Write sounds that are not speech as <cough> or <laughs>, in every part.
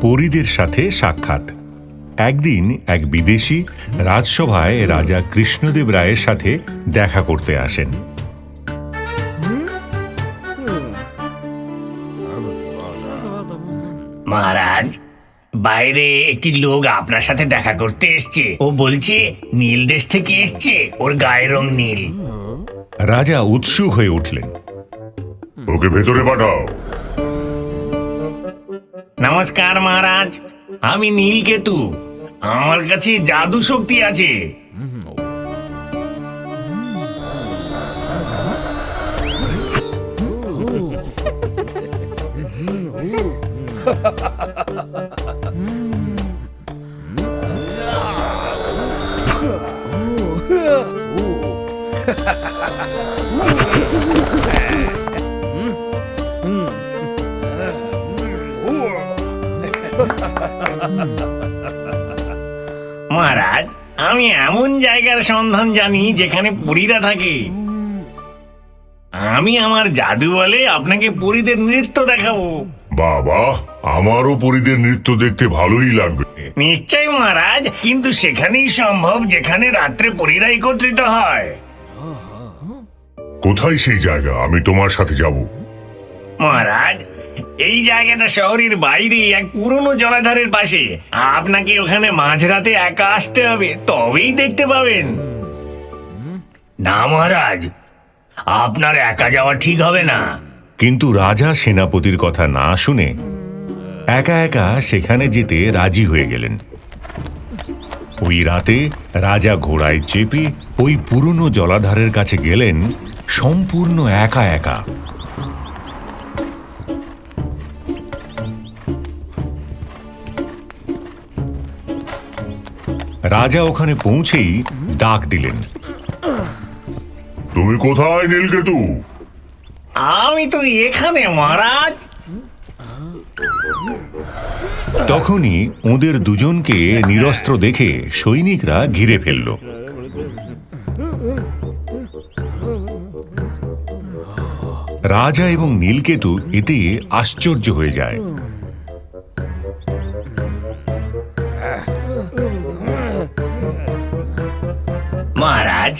পরীদের সাথে সাক্ষাৎ। একদিন এক বিদেশি রাজসভায় রাজা কৃষ্ণদেব রায়ের সাথে দেখা করতে আসেন। মহারাজ বাইরে একটি লোক আপনার সাথে দেখা করতে এসছে। ও বলছে নীল দেশ থেকে এসছে ওর গায়ের রং নীল। রাজা উৎসুক হয়ে উঠলেন। ওকে ভেতরে পাঠাও। নমস্কার মহারাজ আমি নীলকেতু আমার কাছে জাদু শক্তি আছে। <laughs> <laughs> মহারাজ আমি এমন জায়গার সন্ধান জানি যেখানে পুরীরা থাকে। আমি আমার জাদু বলে আপনাকে পুরীদের নৃত্য দেখাবো। বাবা আমারও পরীদের নৃত্য দেখতে ভালোই লাগবে। নিশ্চয় মহারাজ কিন্তু সেখানেই সম্ভব যেখানে রাত্রে পরীরা একত্রিত হয়। কোথায় সেই জায়গা? আমি তোমার সাথে যাব। মহারাজ, এই জায়গাটা শহরের বাইরে এক পুরনো জলাধারের পাশে। আপনাকে ওখানে মাঝরাতে একা আসতে হবে, তবেই দেখতে পাবেন। না মহারাজ, আপনার একা যাওয়া ঠিক হবে না। কিন্তু রাজা সেনাপতির কথা না শুনে একা একা সেখানে যেতে রাজি হয়ে গেলেন। ওই রাতে রাজা ঘোড়ায় চেপে ওই পুরনো জলাধারের কাছে গেলেন, সম্পূর্ণ একা একা। রাজা ওখানে পৌঁছেই ডাক দিলেন। তুমি কোথায় নীলকেতু? আমি তো এখানে মহারাজ। তখনই ওদের দুজনকে নিরস্ত্র দেখে সৈনিকরা ঘিরে ফেলল। রাজা এবং নীলকেতু এতে আশ্চর্য হয়ে যায়। মহারাজ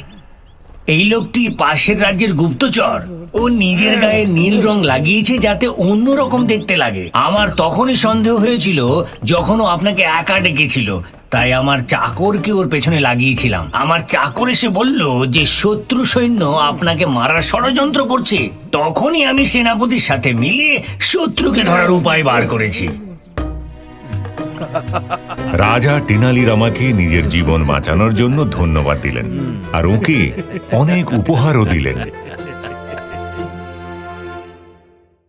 এই লোকটি পাশের রাজ্যের গুপ্তচর। ও নিজের গায়ে নীল রং লাগিয়েছে যাতে অন্য রকম দেখতে লাগে। আমার তখনই সন্দেহ হয়েছিল যখন ও আপনাকে একা ডেকেছিল। তাই আমার চাকরকে ওর পেছনে লাগিয়েছিলাম। আমার চাকর এসে বলল যে শত্রু সৈন্য আপনাকে মারার ষড়যন্ত্র করছে। তখনই আমি সেনাপতির সাথে মিলিয়ে শত্রুকে ধরার উপায় বার করেছি। রাজা টেনালি রামাকে নিজের জীবন বাঁচানোর জন্য ধন্যবাদ দিলেন। আর ওকে অনেক উপহারও দিলেন।